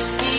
Yes